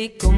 con